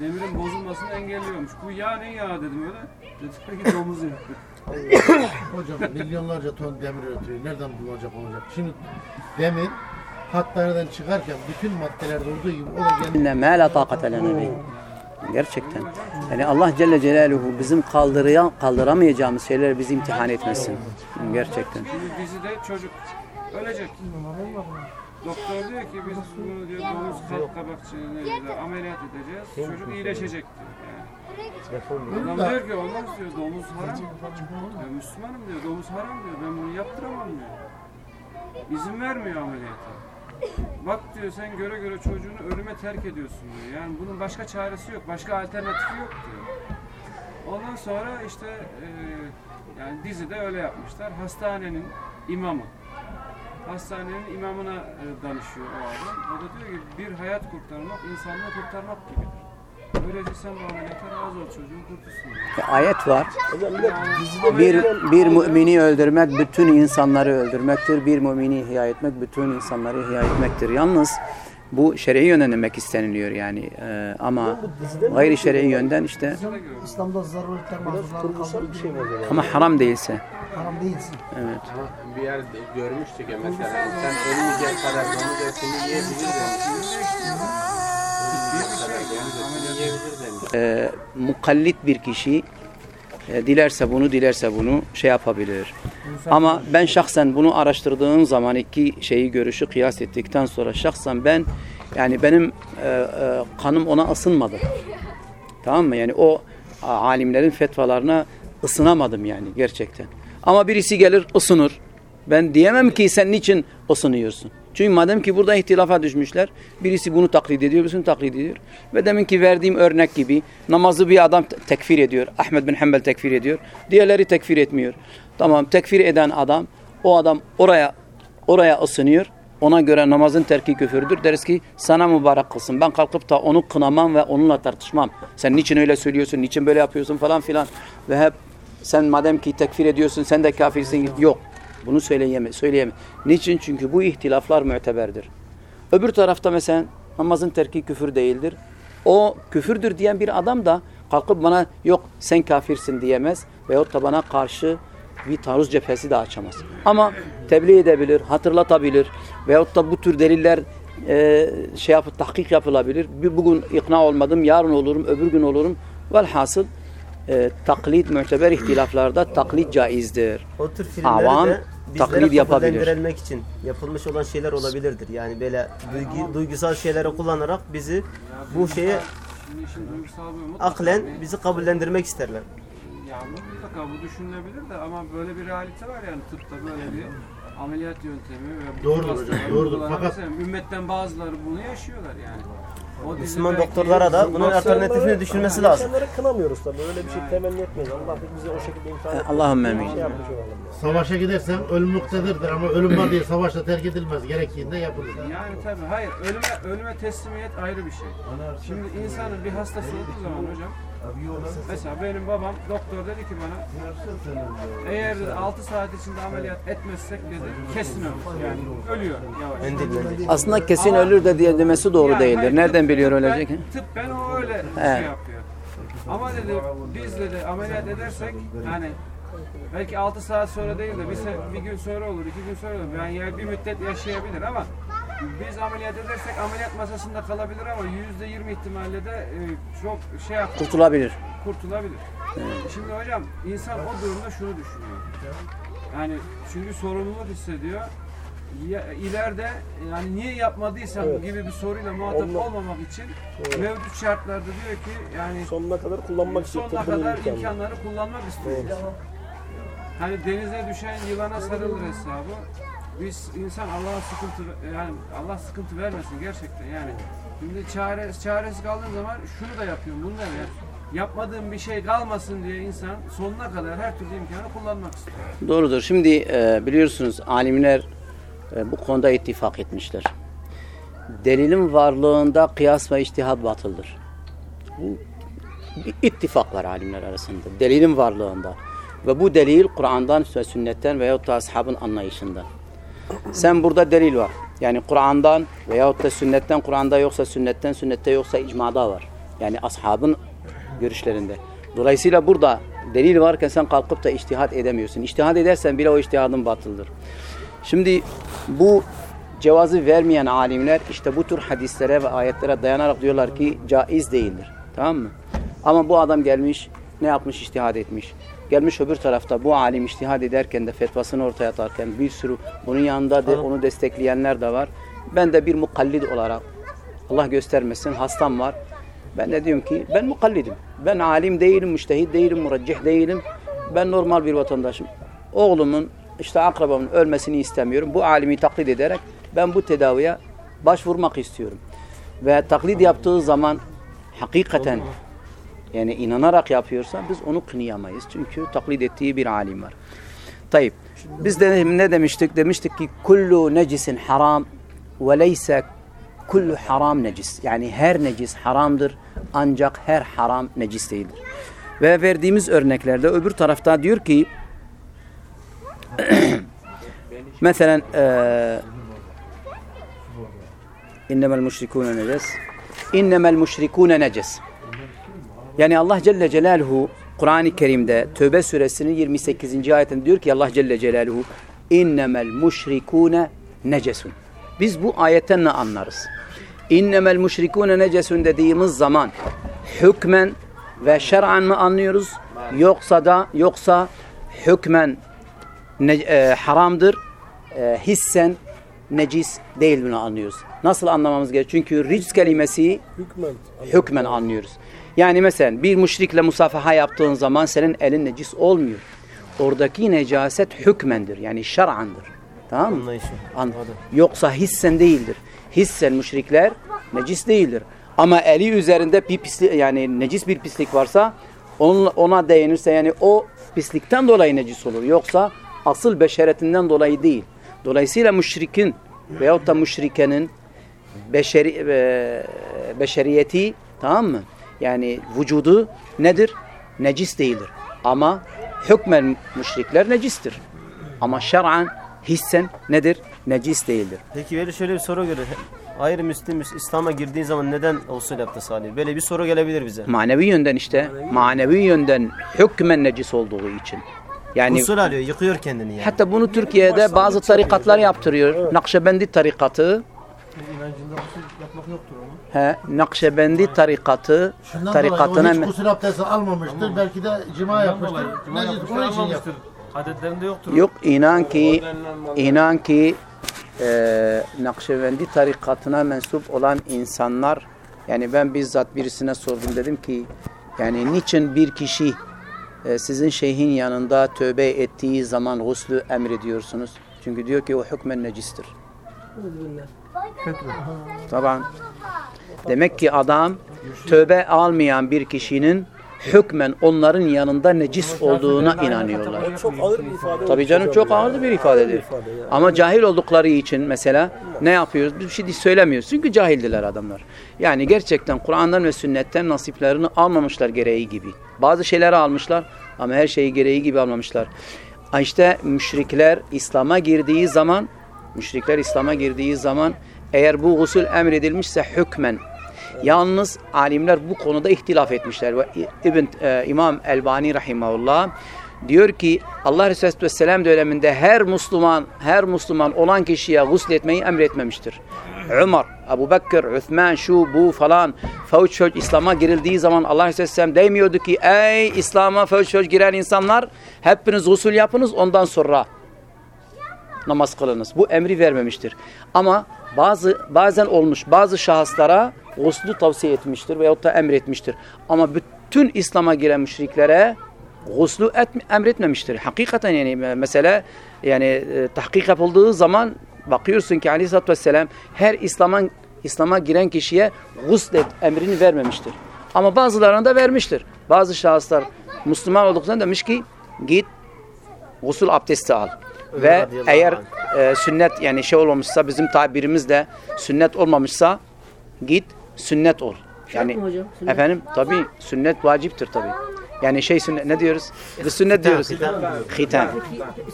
demirin bozulmasını engelliyormuş. Bu yağ ne yağı dedim öyle. Dediler ki domuz yağı. Hocam milyonlarca ton demir üretiyor. Nereden bulunacak olacak? Şimdi demir hatlardan çıkarken bütün maddelerde olduğu gibi o da kendi la taqate lena bih. Gerçekten. Yani Allah Celle Celaluhu bizim kaldırıyan, kaldıramayacağımız şeyleri bizi imtihan etmesin. Gerçekten. Bizi de çocuk ölecek. Doktor diyor ki biz bunu diyor domuz kalp kabakçığıyla ameliyat edeceğiz. Çocuk iyileşecek diyor. Yani. Adam diyor ki olmaz diyor domuz haram. Ya Müslümanım diyor domuz haram diyor ben bunu yaptıramam diyor. İzin vermiyor ameliyata. Bak diyor sen göre göre çocuğunu ölüme terk ediyorsun diyor. Yani bunun başka çaresi yok. Başka alternatifi yok diyor. Ondan sonra işte e, yani dizide öyle yapmışlar. Hastanenin imamı. Hastanenin imamına e, danışıyor o adam. O da diyor ki bir hayat kurtarmak insanlığı kurtarmak gibidir. Böylece sen bu ameliyata razı ol çocuğun kurtulsun. Ayet var. Bir Bir, mümini öldürmek bütün insanları öldürmektir. Bir mümini ihya etmek bütün insanları ihya etmektir. Yalnız bu şer'i yönden demek isteniliyor yani. Ee, ama gayri şer'i yönden işte İslam'da zaruretler bir şey ama haram değilse. Haram değilsin. Evet. Ama bir yer görmüştük ya mesela sen ölmeyecek kadar domuz etini yiyebilir Ee, mukallit bir kişi e, dilerse bunu dilerse bunu şey yapabilir. Ama ben şahsen bunu araştırdığım zaman iki şeyi görüşü kıyas ettikten sonra şahsen ben yani benim e, e, kanım ona ısınmadı. Tamam mı? Yani o alimlerin fetvalarına ısınamadım yani gerçekten. Ama birisi gelir ısınır. Ben diyemem ki sen niçin ısınıyorsun? Çünkü madem ki burada ihtilafa düşmüşler, birisi bunu taklit ediyor, birisi bunu taklit ediyor. Ve deminki verdiğim örnek gibi namazı bir adam te- tekfir ediyor. Ahmed bin Hanbel tekfir ediyor. Diğerleri tekfir etmiyor. Tamam tekfir eden adam, o adam oraya oraya ısınıyor. Ona göre namazın terki küfürdür. Deriz ki sana mübarek kılsın. Ben kalkıp da onu kınamam ve onunla tartışmam. Sen niçin öyle söylüyorsun, niçin böyle yapıyorsun falan filan. Ve hep sen madem ki tekfir ediyorsun sen de kafirsin. Yok. Bunu söyleyeme, söyleyeme. Niçin? Çünkü bu ihtilaflar müteberdir. Öbür tarafta mesela namazın terki küfür değildir. O küfürdür diyen bir adam da kalkıp bana yok sen kafirsin diyemez. Veyahut da bana karşı bir taarruz cephesi de açamaz. Ama tebliğ edebilir, hatırlatabilir. Veyahut da bu tür deliller e, şey yapıp tahkik yapılabilir. Bir, bugün ikna olmadım, yarın olurum, öbür gün olurum. Velhasıl e, taklit müteber ihtilaflarda taklit caizdir. O tür filmlerde Avam de taklit bizlere yapabilir. kabullendirilmek için yapılmış olan şeyler olabilirdir. Yani böyle duygu, duygusal şeyleri kullanarak bizi bu şeye Şimdi işin duygusal bir mutlaka aklen bizi kabullendirmek isterler. Ya mutlaka bu düşünülebilir de ama böyle bir realite var yani tıpta böyle bir ameliyat yöntemi ve bu Doğrudur hocam, doğrudur. uygulanan Fakat- mesela ümmetten bazıları bunu yaşıyorlar yani. O Müslüman doktorlara da bunun alternatifini düşünmesi lazım. Yaşayanları kınamıyoruz tabii. Öyle bir şey temenni etmeyiz. Allah bize o şekilde imtihan etmesin. Allahümme. Bir şey yapmış olalım. yani. Savaşa gidersen ölüm muktedirdir ama ölüm var diye savaşta terk edilmez. Gerektiğinde yapılır. Yani tabii hayır ölüme ölüme teslimiyet ayrı bir şey. Şimdi insanın bir hastası olduğu zaman hocam mesela benim babam doktor dedi ki bana eğer dedi, 6 saat içinde ameliyat etmezsek dedi kesin ölür. Yani ölüyor yavaş. Aslında kesin Ama- ölür de diye demesi doğru Yani hayır, değildir. Nereden tıp- biliyor tıp ben- ölecek? Tıp ben o öyle He. şey yapıyor. Ama dedi biz dedi ameliyat edersek hani belki 6 saat sonra değil de bir, se- bir gün sonra olur, iki gün sonra olur. Yani ya bir müddet yaşayabilir ama biz ameliyat edersek ameliyat masasında kalabilir ama yüzde yirmi ihtimalle de e, çok şey yap Kurtulabilir. kurtulabilir. Şimdi hocam insan o durumda şunu düşünüyor. Yani çünkü sorumluluk hissediyor. Ya, ileride yani niye yapmadıysam Evet. gibi bir soruyla muhatap Onunla- olmamak için mevcut şartlarda diyor ki yani Sonuna kadar kullanmak istiyor. sonuna kadar imkanını. imkanları kullanmak istiyoruz. Hani denize düşen yılana sarılır hesabı. Biz insan Allah'a sıkıntı yani Allah sıkıntı vermesin gerçekten yani. Şimdi çare, çaresiz kaldığın zaman şunu da yapıyorum bunu da yap. Yapmadığım bir şey kalmasın diye insan sonuna kadar her türlü imkanı kullanmak istiyor. Doğrudur. Şimdi e, biliyorsunuz alimler e, bu konuda ittifak etmişler. Delilin varlığında kıyas ve içtihat batıldır. Bu bir ittifak var alimler arasında. Delilin varlığında. Ve bu delil Kur'an'dan ve sünnetten veyahut da ashabın anlayışından. Sen burada delil var. Yani Kur'an'dan veyahut da sünnetten Kur'an'da yoksa sünnetten sünnette yoksa icmada var. Yani ashabın görüşlerinde. Dolayısıyla burada delil varken sen kalkıp da içtihat edemiyorsun. İçtihat edersen bile o içtihadın batıldır. Şimdi bu cevazı vermeyen alimler işte bu tür hadislere ve ayetlere dayanarak diyorlar ki caiz değildir. Tamam mı? Ama bu adam gelmiş ne yapmış içtihad etmiş. Gelmiş öbür tarafta bu alim içtihad ederken de fetvasını ortaya atarken bir sürü bunun yanında da onu destekleyenler de var. Ben de bir mukallid olarak Allah göstermesin hastam var. Ben de diyorum ki ben mukallidim. Ben alim değilim, müştehid değilim, muracih değilim. Ben normal bir vatandaşım. Oğlumun işte akrabamın ölmesini istemiyorum. Bu alimi taklit ederek ben bu tedaviye başvurmak istiyorum. Ve taklit yaptığı zaman hakikaten yani inanarak yapıyorsa biz onu kınayamayız. Çünkü taklit ettiği bir alim var. Tayyip. Biz de ne demiştik? Demiştik ki kullu necisin haram ve leyse kullu haram necis. Yani her necis haramdır ancak her haram necis değildir. Ve verdiğimiz örneklerde öbür tarafta diyor ki mesela eee innemel müşrikûne neces innemel müşrikûne neces yani Allah Celle Celaluhu Kur'an-ı Kerim'de Tövbe suresinin 28. ayetinde diyor ki Allah Celle Celaluhu innemel müşrikûne necesun. Biz bu ayetten ne anlarız? İnnemel müşrikûne necesun dediğimiz zaman hükmen ve şer'an mı anlıyoruz? Yoksa da yoksa hükmen ne, e, haramdır, e, hissen necis değil bunu anlıyoruz. Nasıl anlamamız gerekiyor? Çünkü rics kelimesi Hükmen. hükmen anlıyoruz. Yani mesela bir müşrikle musafaha yaptığın zaman senin elin necis olmuyor. Oradaki necaset hükmendir. Yani şer'andır. Tamam mı? Anlayışı. An- Yoksa hissen değildir. Hissen müşrikler necis değildir. Ama eli üzerinde bir pislik yani necis bir pislik varsa ona değinirse yani o pislikten dolayı necis olur. Yoksa asıl beşeretinden dolayı değil. Dolayısıyla müşrikin veyahut da müşrikenin beşeri, e, beşeriyeti tamam mı? Yani vücudu nedir? Necis değildir. Ama hükmen müşrikler necistir. Ama şer'an hissen nedir? Necis değildir. Peki böyle şöyle bir soru göre ayrı Müslim İslam'a girdiğin zaman neden usul yaptı Salih? Böyle bir soru gelebilir bize. Manevi yönden işte. Manevi yönden hükmen necis olduğu için. Yani Usul alıyor, yıkıyor kendini yani. hatta bunu Türkiye'de bazı tarikatlar yaptırıyor. Nakşibendi tarikatı İnancında usul yapmak yoktur onun. He, Nakşibendi tarikatı Şundan dolayı o tarikatına hiç gusül abdesti almamıştır. Belki de cima yapmıştır. Cuma Necis yapmışlar onun için yaptı. Adetlerinde yoktur. Yok inan ki inan ki e, Nakşibendi tarikatına mensup olan insanlar yani ben bizzat birisine sordum dedim ki yani niçin bir kişi e, sizin şeyhin yanında tövbe ettiği zaman guslü emrediyorsunuz? Çünkü diyor ki o hükmen necistir. Tamam. Demek ki adam tövbe almayan bir kişinin hükmen onların yanında necis olduğuna inanıyorlar. Çok ağır bir ifade. Tabii canım çok ağır bir ifadedir. Ama cahil oldukları için mesela ne yapıyoruz? Bir şey söylemiyoruz. Çünkü cahildiler adamlar. Yani gerçekten Kur'an'dan ve sünnetten nasiplerini almamışlar gereği gibi. Bazı şeyleri almışlar ama her şeyi gereği gibi almamışlar. İşte müşrikler İslam'a girdiği zaman müşrikler İslam'a girdiği zaman eğer bu gusül emredilmişse hükmen Yalnız alimler bu konuda ihtilaf etmişler. Ve İbn e, İmam Elbani rahimahullah diyor ki Allah Resulü Aleyhisselam döneminde her Müslüman her Müslüman olan kişiye gusletmeyi emretmemiştir. Ömer, Ebu Bekir, Üthman, şu bu falan fevç fevç İslam'a girildiği zaman Allah Resulü Aleyhisselam demiyordu ki ey İslam'a fevç fevç giren insanlar hepiniz gusül yapınız ondan sonra namaz kılınız. Bu emri vermemiştir. Ama bazı bazen olmuş bazı şahıslara guslu tavsiye etmiştir veyahut da emretmiştir. Ama bütün İslam'a giren müşriklere guslu et, emretmemiştir. Hakikaten yani mesela yani e, tahkik yapıldığı zaman bakıyorsun ki Aleyhisselatü Vesselam her İslam'a İslam'a giren kişiye guslet emrini vermemiştir. Ama bazılarına da vermiştir. Bazı şahıslar Müslüman olduklarında demiş ki git gusül abdesti al. Ve eğer e, sünnet yani şey olmamışsa bizim tabirimizle sünnet olmamışsa git sünnet ol. Yani mi hocam? Sünnet? efendim tabi sünnet vaciptir tabi. Yani şey sünnet ne diyoruz? Biz sünnet diyoruz. Peki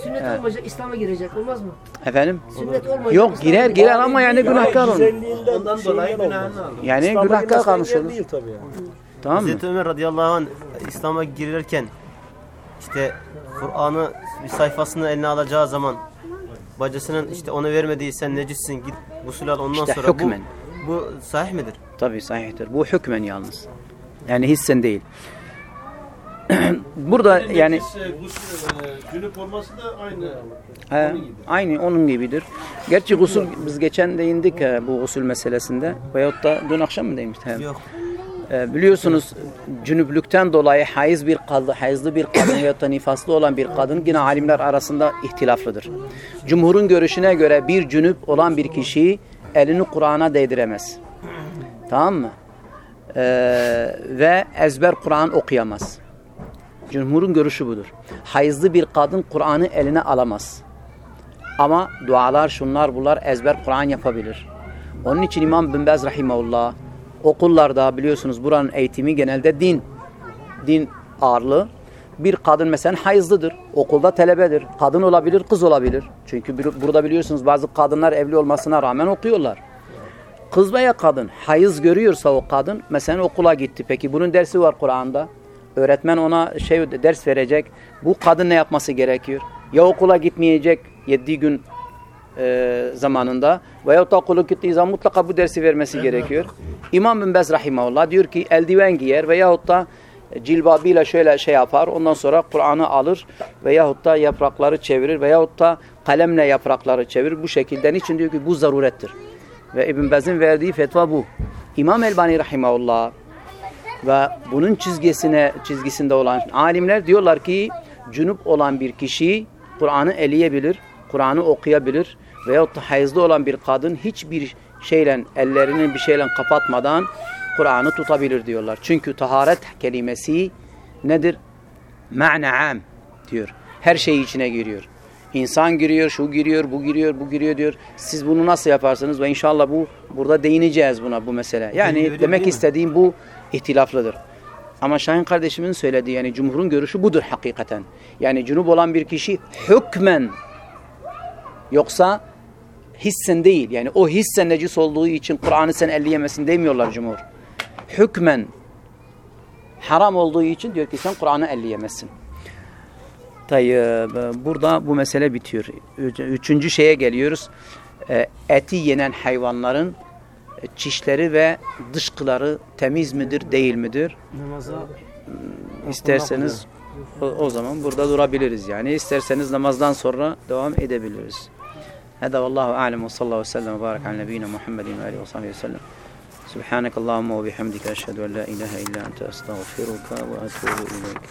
sünnet olmayacak İslam'a girecek olmaz mı? Efendim? Sünnet olmayacak Yok İslam'a girer girer ama yani günahkar olur. Ondan dolayı günahını. Yani günahkar kalmış olur. değil tabii yani. Tamam mı? Hazreti Ömer radıyallahu anh İslam'a girirken işte Kur'an'ı bir sayfasını eline alacağı zaman bacısının işte ona vermediği sen necissin git gusül al ondan İşte sonra hükmen. bu, bu sahih midir? Tabi sahihtir. Bu hükmen yalnız. Yani hissen değil. Burada yani Cünüp olması da aynı. He, aynı onun gibidir. Gerçi gusül biz geçen değindik he, bu gusül meselesinde veyahut da dün akşam mı değinmiştik? He. Yok. Ee, biliyorsunuz cünüplükten dolayı hayız bir kadın, hayızlı bir kadın veyahut da nifaslı olan bir kadın yine alimler arasında ihtilaflıdır. Cumhurun görüşüne göre bir cünüp olan bir kişi elini Kur'an'a değdiremez. Tamam mı? ve ezber Kur'an okuyamaz. Cumhurun görüşü budur. Hayızlı bir kadın Kur'an'ı eline alamaz. Ama dualar, şunlar, bunlar ezber Kur'an yapabilir. Onun için İmam Bin Bez Rahimahullah okullarda biliyorsunuz buranın eğitimi genelde din. Din ağırlığı. Bir kadın mesela hayızlıdır. Okulda telebedir. Kadın olabilir, kız olabilir. Çünkü burada biliyorsunuz bazı kadınlar evli olmasına rağmen okuyorlar. Kız veya kadın hayız görüyorsa o kadın mesela okula gitti. Peki bunun dersi var Kur'an'da. Öğretmen ona şey ders verecek. Bu kadın ne yapması gerekiyor? Ya okula gitmeyecek 7 gün e, zamanında veyahut da okula gittiği zaman mutlaka bu dersi vermesi gerekiyor. İmam bin Bez Rahimahullah diyor ki eldiven giyer veyahut da cilbabıyla şöyle şey yapar. Ondan sonra Kur'an'ı alır veyahut da yaprakları çevirir veyahut da kalemle yaprakları çevirir. Bu şekilde niçin diyor ki bu zarurettir. Ve İbn Bez'in verdiği fetva bu. İmam Elbani Rahimahullah ve bunun çizgisine çizgisinde olan alimler diyorlar ki cünüp olan bir kişi Kur'an'ı eleyebilir, Kur'an'ı okuyabilir veyahut da hayızlı olan bir kadın hiçbir şeyle ellerini bir şeyle kapatmadan Kur'an'ı tutabilir diyorlar. Çünkü taharet kelimesi nedir? Ma'na am diyor. Her şey içine giriyor. İnsan giriyor, şu giriyor, bu giriyor, bu giriyor diyor. Siz bunu nasıl yaparsınız? Ve inşallah bu burada değineceğiz buna bu mesele. Yani Öyle demek istediğim bu ihtilaflıdır. Ama Şahin kardeşimin söylediği yani cumhurun görüşü budur hakikaten. Yani cünüp olan bir kişi hükmen yoksa hissen değil. Yani o hissen necis olduğu için Kur'an'ı sen elleyemesin demiyorlar cumhur. Hükmen haram olduğu için diyor ki sen Kur'an'ı elleyemezsin. Tayyip, burada bu mesele bitiyor. Üç- Üçüncü şeye geliyoruz. Ee, Eti yenen hayvanların e, çişleri ve dışkıları temiz midir, değil midir? Namaza İsterseniz o, o zaman burada durabiliriz yani. İsterseniz namazdan sonra devam edebiliriz. هذا والله أعلم وصلى الله وسلم وبارك على نبينا محمد وآله وصحبه وسلم. سبحانك اللهم وبحمدك أشهد أن لا إله إلا أنت أستغفرك وأتوب إليك.